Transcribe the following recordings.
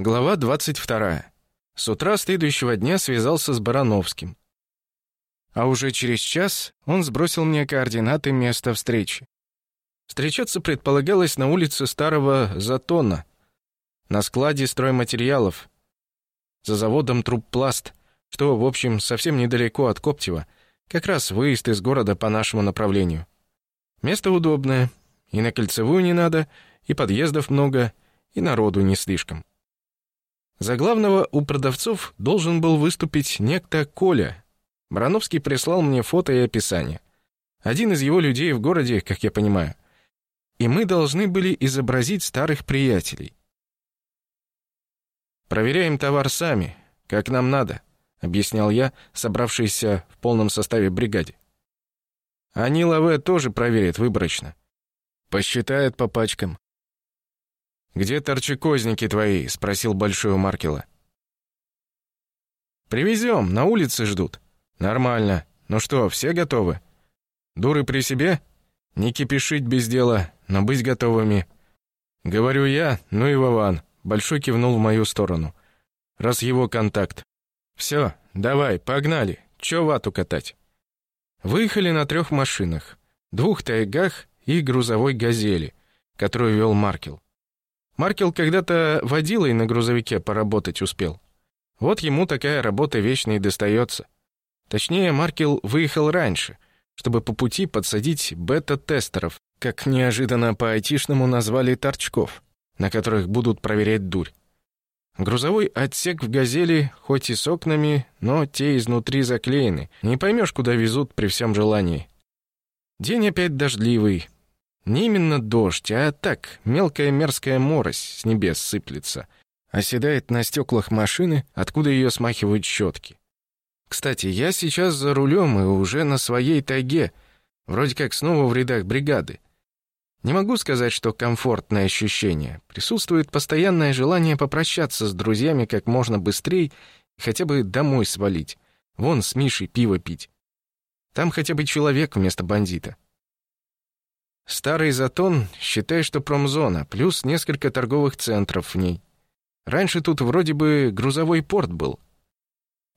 Глава 22. С утра следующего дня связался с Барановским. А уже через час он сбросил мне координаты места встречи. Встречаться предполагалось на улице Старого Затона, на складе стройматериалов, за заводом Трубпласт, что, в общем, совсем недалеко от Коптева, как раз выезд из города по нашему направлению. Место удобное, и на кольцевую не надо, и подъездов много, и народу не слишком. За главного у продавцов должен был выступить некто Коля. Барановский прислал мне фото и описание. Один из его людей в городе, как я понимаю. И мы должны были изобразить старых приятелей. «Проверяем товар сами, как нам надо», — объяснял я, собравшийся в полном составе бригаде. «Они лаве тоже проверят выборочно. Посчитают по пачкам. «Где торчекозники твои?» — спросил Большой у Маркела. «Привезем, на улице ждут». «Нормально. Ну что, все готовы?» «Дуры при себе?» «Не кипишить без дела, но быть готовыми». «Говорю я, ну и Вован». Большой кивнул в мою сторону. «Раз его контакт». «Все, давай, погнали. Че вату катать?» Выехали на трех машинах. Двух тайгах и грузовой «Газели», которую вел Маркел. Маркел когда-то водилой на грузовике поработать успел. Вот ему такая работа вечно и достается. Точнее, Маркел выехал раньше, чтобы по пути подсадить бета-тестеров, как неожиданно по-айтишному назвали торчков, на которых будут проверять дурь. Грузовой отсек в «Газели» хоть и с окнами, но те изнутри заклеены. Не поймешь, куда везут при всем желании. День опять дождливый, не именно дождь, а так, мелкая мерзкая морось с небес сыплется. Оседает на стеклах машины, откуда ее смахивают щетки. Кстати, я сейчас за рулем и уже на своей тайге, вроде как снова в рядах бригады. Не могу сказать, что комфортное ощущение. Присутствует постоянное желание попрощаться с друзьями как можно быстрее и хотя бы домой свалить. Вон с Мишей пиво пить. Там хотя бы человек вместо бандита. Старый Затон, считай, что промзона, плюс несколько торговых центров в ней. Раньше тут вроде бы грузовой порт был.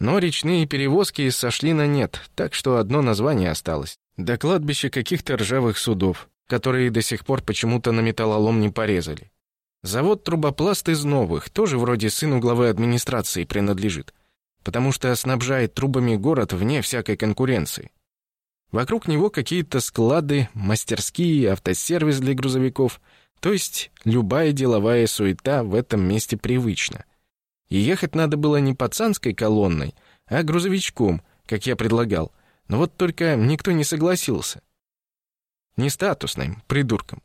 Но речные перевозки сошли на нет, так что одно название осталось. До кладбища каких-то ржавых судов, которые до сих пор почему-то на металлолом не порезали. Завод «Трубопласт» из новых, тоже вроде сыну главы администрации принадлежит, потому что снабжает трубами город вне всякой конкуренции. Вокруг него какие-то склады, мастерские, автосервис для грузовиков. То есть любая деловая суета в этом месте привычна. И ехать надо было не пацанской колонной, а грузовичком, как я предлагал. Но вот только никто не согласился. Не статусным, придурком.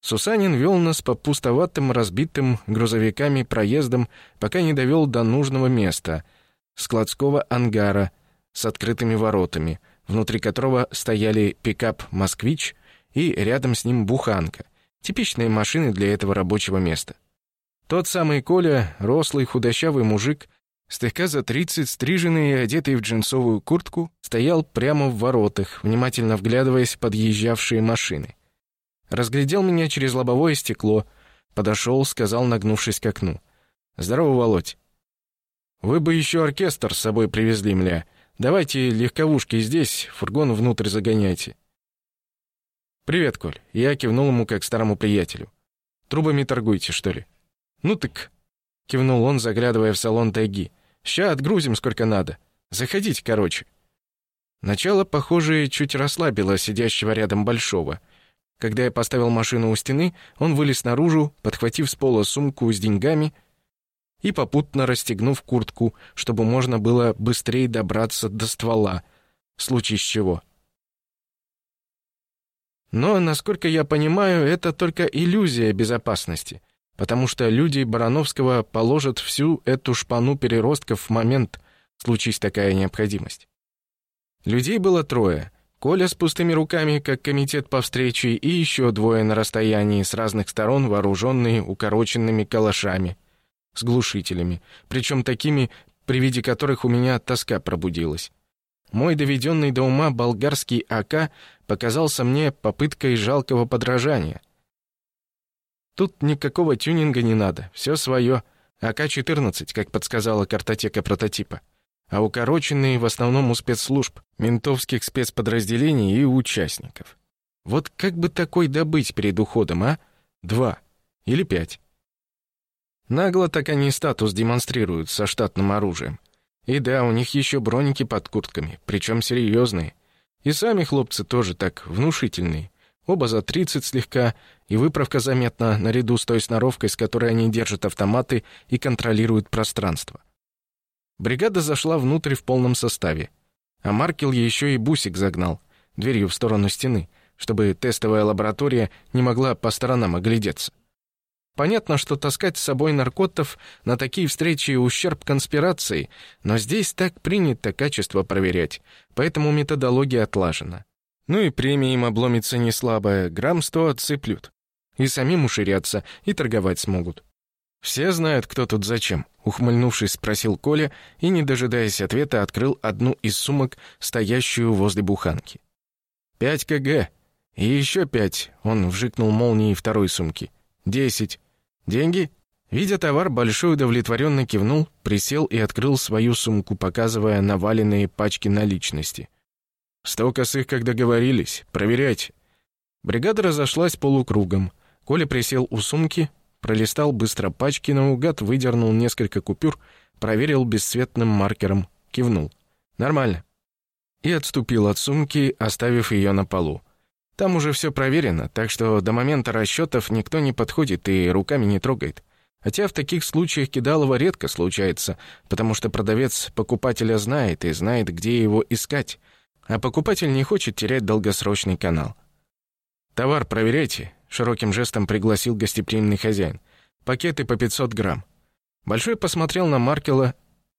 Сусанин вел нас по пустоватым, разбитым грузовиками проездам, пока не довел до нужного места — складского ангара с открытыми воротами — внутри которого стояли пикап «Москвич» и рядом с ним «Буханка», типичные машины для этого рабочего места. Тот самый Коля, рослый худощавый мужик, слегка за тридцать, стриженный и одетый в джинсовую куртку, стоял прямо в воротах, внимательно вглядываясь в подъезжавшие машины. Разглядел меня через лобовое стекло, подошел, сказал, нагнувшись к окну. «Здорово, Володь. Вы бы еще оркестр с собой привезли, мля. Давайте легковушки здесь, фургон внутрь загоняйте». «Привет, Коль». Я кивнул ему как старому приятелю. «Трубами торгуете, что ли?» «Ну так...» — кивнул он, заглядывая в салон тайги. «Ща отгрузим сколько надо. Заходите, короче». Начало, похоже, чуть расслабило сидящего рядом Большого. Когда я поставил машину у стены, он вылез наружу, подхватив с пола сумку с деньгами и попутно расстегнув куртку, чтобы можно было быстрее добраться до ствола, в случае чего. Но, насколько я понимаю, это только иллюзия безопасности, потому что люди Барановского положат всю эту шпану переростков в момент, случись такая необходимость. Людей было трое. Коля с пустыми руками, как комитет по встрече, и еще двое на расстоянии с разных сторон, вооруженные укороченными калашами с глушителями, причем такими, при виде которых у меня тоска пробудилась. Мой доведенный до ума болгарский АК показался мне попыткой жалкого подражания. Тут никакого тюнинга не надо, все свое, АК-14, как подсказала картотека прототипа. А укороченные в основном у спецслужб, ментовских спецподразделений и участников. Вот как бы такой добыть перед уходом, а? Два. Или пять. Нагло так они статус демонстрируют со штатным оружием. И да, у них еще броники под куртками, причем серьезные. И сами хлопцы тоже так внушительные. Оба за 30 слегка, и выправка заметна наряду с той сноровкой, с которой они держат автоматы и контролируют пространство. Бригада зашла внутрь в полном составе. А Маркел еще и бусик загнал, дверью в сторону стены, чтобы тестовая лаборатория не могла по сторонам оглядеться. Понятно, что таскать с собой наркотов на такие встречи ущерб конспирации, но здесь так принято качество проверять, поэтому методология отлажена. Ну и премия им обломится не слабая, грамм сто отсыплют. И самим уширятся, и торговать смогут. «Все знают, кто тут зачем», — ухмыльнувшись, спросил Коля и, не дожидаясь ответа, открыл одну из сумок, стоящую возле буханки. «Пять кг. И еще пять», — он вжикнул молнией второй сумки. «Десять. Деньги?» Видя товар, Большой удовлетворенно кивнул, присел и открыл свою сумку, показывая наваленные пачки наличности. «Сто косых, как договорились. Проверяйте». Бригада разошлась полукругом. Коля присел у сумки, пролистал быстро пачки, наугад выдернул несколько купюр, проверил бесцветным маркером, кивнул. «Нормально». И отступил от сумки, оставив ее на полу. Там уже все проверено, так что до момента расчетов никто не подходит и руками не трогает. Хотя в таких случаях кидалово редко случается, потому что продавец покупателя знает и знает, где его искать, а покупатель не хочет терять долгосрочный канал. «Товар проверяйте», — широким жестом пригласил гостеприимный хозяин. «Пакеты по 500 грамм». Большой посмотрел на Маркела,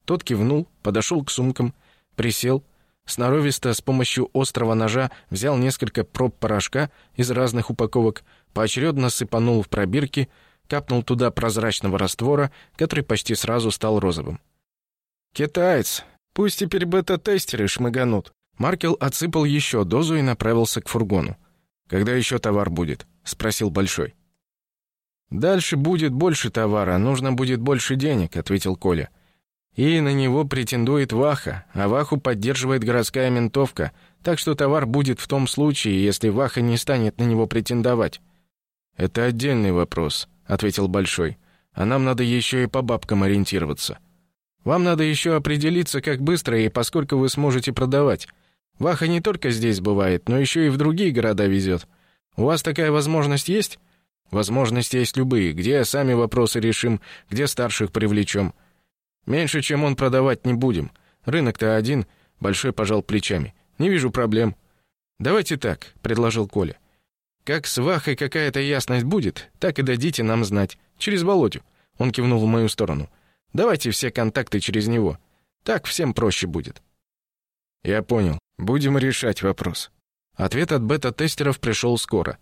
тот кивнул, подошел к сумкам, присел — Сноровисто с помощью острого ножа взял несколько проб порошка из разных упаковок, поочередно сыпанул в пробирки, капнул туда прозрачного раствора, который почти сразу стал розовым. «Китаец! Пусть теперь бета-тестеры шмыганут!» Маркел отсыпал еще дозу и направился к фургону. «Когда еще товар будет?» — спросил Большой. «Дальше будет больше товара, нужно будет больше денег», — ответил Коля. И на него претендует Ваха, а Ваху поддерживает городская ментовка, так что товар будет в том случае, если Ваха не станет на него претендовать. «Это отдельный вопрос», — ответил Большой. «А нам надо еще и по бабкам ориентироваться. Вам надо еще определиться, как быстро и поскольку вы сможете продавать. Ваха не только здесь бывает, но еще и в другие города везет. У вас такая возможность есть?» «Возможности есть любые. Где сами вопросы решим, где старших привлечем». Меньше, чем он продавать не будем. Рынок-то один, большой пожал плечами. Не вижу проблем. Давайте так, предложил Коля. Как с Вахой какая-то ясность будет, так и дадите нам знать. Через Володю. Он кивнул в мою сторону. Давайте все контакты через него. Так всем проще будет. Я понял. Будем решать вопрос. Ответ от бета-тестеров пришел скоро.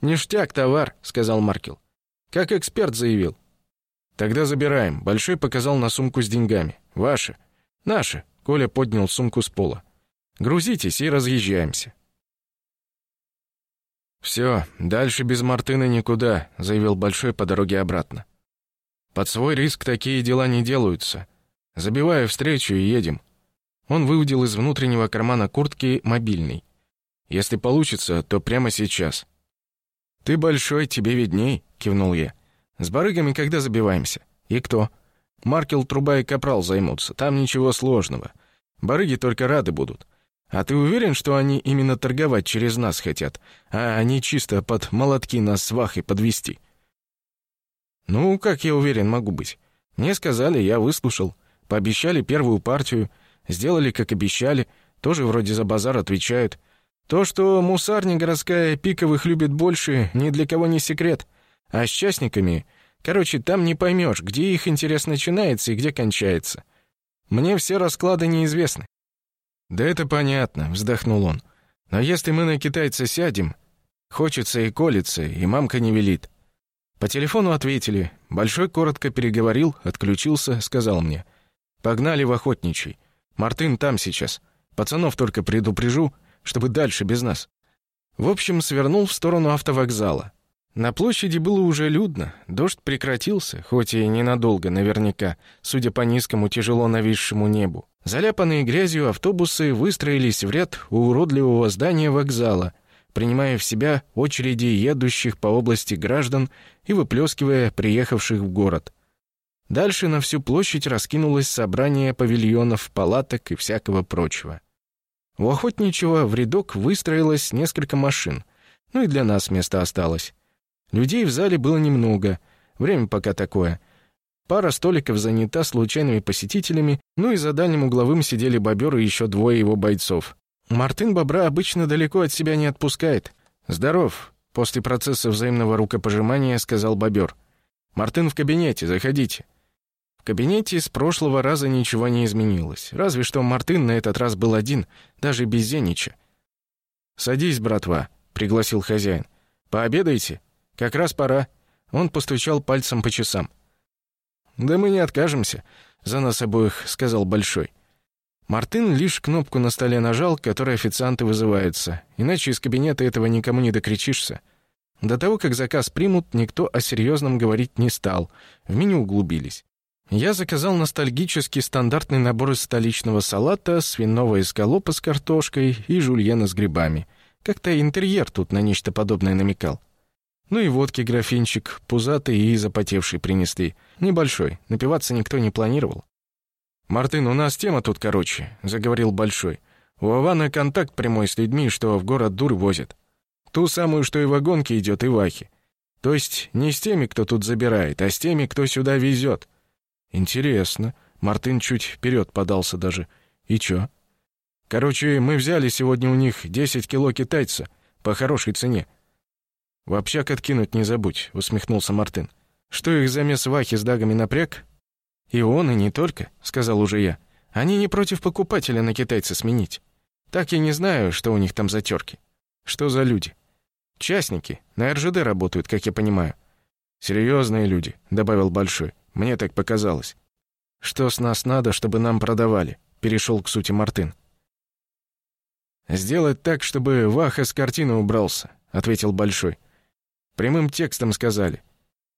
«Ништяк, товар», — сказал Маркел. «Как эксперт заявил. «Тогда забираем». Большой показал на сумку с деньгами. «Ваши». «Наши». Коля поднял сумку с пола. «Грузитесь и разъезжаемся». «Все, дальше без Мартына никуда», — заявил Большой по дороге обратно. «Под свой риск такие дела не делаются. Забиваю встречу и едем». Он выудил из внутреннего кармана куртки мобильный. «Если получится, то прямо сейчас». «Ты большой, тебе видней», — кивнул я. С барыгами когда забиваемся? И кто? Маркел, Труба и Капрал займутся. Там ничего сложного. Барыги только рады будут. А ты уверен, что они именно торговать через нас хотят, а они чисто под молотки нас с Вахой подвести? Ну, как я уверен могу быть? Мне сказали, я выслушал. Пообещали первую партию, сделали, как обещали, тоже вроде за базар отвечают. То, что мусарня городская пиковых любит больше, ни для кого не секрет. А с частниками... Короче, там не поймешь, где их интерес начинается и где кончается. Мне все расклады неизвестны». «Да это понятно», — вздохнул он. «Но если мы на китайца сядем, хочется и колется, и мамка не велит». По телефону ответили. Большой коротко переговорил, отключился, сказал мне. «Погнали в охотничий. Мартын там сейчас. Пацанов только предупрежу, чтобы дальше без нас». В общем, свернул в сторону автовокзала. На площади было уже людно, дождь прекратился, хоть и ненадолго наверняка, судя по низкому тяжело нависшему небу. Заляпанные грязью автобусы выстроились в ряд у уродливого здания вокзала, принимая в себя очереди едущих по области граждан и выплескивая приехавших в город. Дальше на всю площадь раскинулось собрание павильонов, палаток и всякого прочего. У охотничьего в рядок выстроилось несколько машин, ну и для нас место осталось. Людей в зале было немного, время пока такое. Пара столиков занята случайными посетителями, ну и за дальним угловым сидели бобер и еще двое его бойцов. Мартын бобра обычно далеко от себя не отпускает. «Здоров», — после процесса взаимного рукопожимания сказал бобер. «Мартын в кабинете, заходите». В кабинете с прошлого раза ничего не изменилось, разве что Мартын на этот раз был один, даже без Зенича. «Садись, братва», — пригласил хозяин. «Пообедайте?» «Как раз пора». Он постучал пальцем по часам. «Да мы не откажемся», — за нас обоих сказал Большой. Мартын лишь кнопку на столе нажал, которой официанты вызываются, иначе из кабинета этого никому не докричишься. До того, как заказ примут, никто о серьезном говорить не стал, в меню углубились. Я заказал ностальгический стандартный набор из столичного салата, свиного эскалопа с картошкой и жульена с грибами. Как-то интерьер тут на нечто подобное намекал. Ну и водки графинчик, пузатый и запотевший принесли. Небольшой, напиваться никто не планировал. «Мартын, у нас тема тут короче», — заговорил Большой. «У Авана контакт прямой с людьми, что в город дур возят. Ту самую, что и вагонки идет, и вахи. То есть не с теми, кто тут забирает, а с теми, кто сюда везет». «Интересно». Мартын чуть вперед подался даже. «И чё?» «Короче, мы взяли сегодня у них 10 кило китайца по хорошей цене. «В общак откинуть не забудь», — усмехнулся Мартын. «Что их замес Вахи с дагами напряг?» «И он, и не только», — сказал уже я. «Они не против покупателя на китайца сменить. Так я не знаю, что у них там за терки. Что за люди?» «Частники. На РЖД работают, как я понимаю». «Серьезные люди», — добавил Большой. «Мне так показалось». «Что с нас надо, чтобы нам продавали?» — перешел к сути Мартын. «Сделать так, чтобы Ваха с картины убрался», — ответил Большой. Прямым текстом сказали.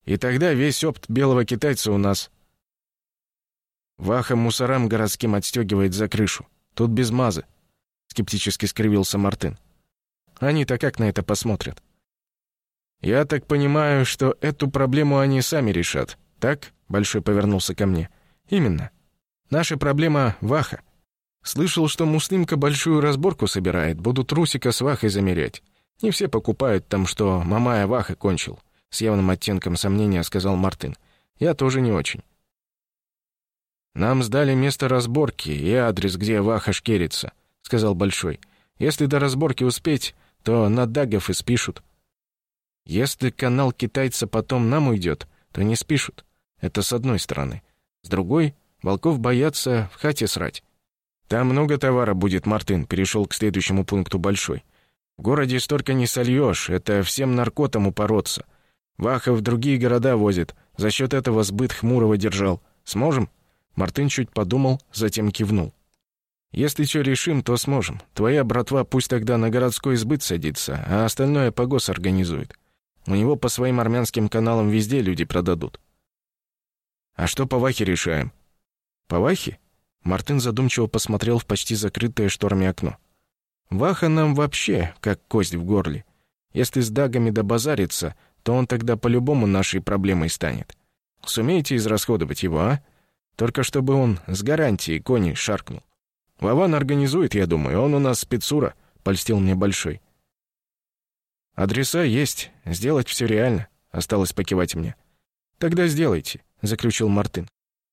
И тогда весь опыт белого китайца у нас. Ваха мусорам городским отстегивает за крышу. Тут без мазы. Скептически скривился Мартын. Они-то как на это посмотрят? Я так понимаю, что эту проблему они сами решат. Так? Большой повернулся ко мне. Именно. Наша проблема — Ваха. Слышал, что муслимка большую разборку собирает, будут Русика с Вахой замерять. Не все покупают там, что Мамая Ваха кончил, с явным оттенком сомнения сказал Мартын. Я тоже не очень. Нам сдали место разборки и адрес, где Ваха шкерится, сказал Большой. Если до разборки успеть, то на дагов и спишут. Если канал китайца потом нам уйдет, то не спишут. Это с одной стороны. С другой, волков боятся в хате срать. Там много товара будет, Мартын, перешел к следующему пункту Большой. В городе столько не сольешь, это всем наркотам упороться. Вахов в другие города возит, за счет этого сбыт Хмурого держал. Сможем?» Мартын чуть подумал, затем кивнул. «Если что решим, то сможем. Твоя братва пусть тогда на городской сбыт садится, а остальное погос организует. У него по своим армянским каналам везде люди продадут». «А что по Вахе решаем?» «По Вахе?» Мартын задумчиво посмотрел в почти закрытое шторами окно. Ваха нам вообще как кость в горле. Если с дагами добазарится, то он тогда по-любому нашей проблемой станет. Сумеете израсходовать его, а? Только чтобы он с гарантией кони шаркнул. Вован организует, я думаю, он у нас спецура, польстил мне большой. Адреса есть, сделать все реально, осталось покивать мне. Тогда сделайте, заключил Мартын.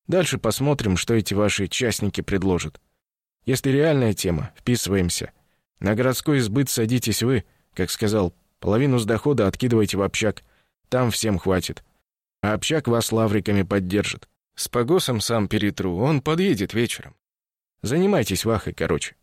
Дальше посмотрим, что эти ваши частники предложат. Если реальная тема, вписываемся. На городской сбыт садитесь вы, как сказал, половину с дохода откидывайте в общак. Там всем хватит. А общак вас лавриками поддержит. С погосом сам перетру, он подъедет вечером. Занимайтесь вахой, короче.